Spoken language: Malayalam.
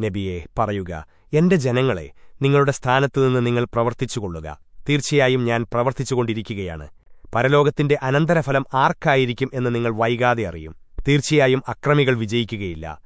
നബിയെ പറയുക എന്റെ ജനങ്ങളെ നിങ്ങളുടെ സ്ഥാനത്തുനിന്ന് നിങ്ങൾ പ്രവർത്തിച്ചുകൊള്ളുക. തീർച്ചയായും ഞാൻ പ്രവർത്തിച്ചുകൊണ്ടിരിക്കുകയാണ്. പരലോകത്തിന്റെ അനന്തരഫലം ആർക്കായിരിക്കും എന്ന് നിങ്ങൾ വൈകാതെ അറിയും. തീർച്ചയായും അക്രമികൾ വിജയിക്കുകയില്ല.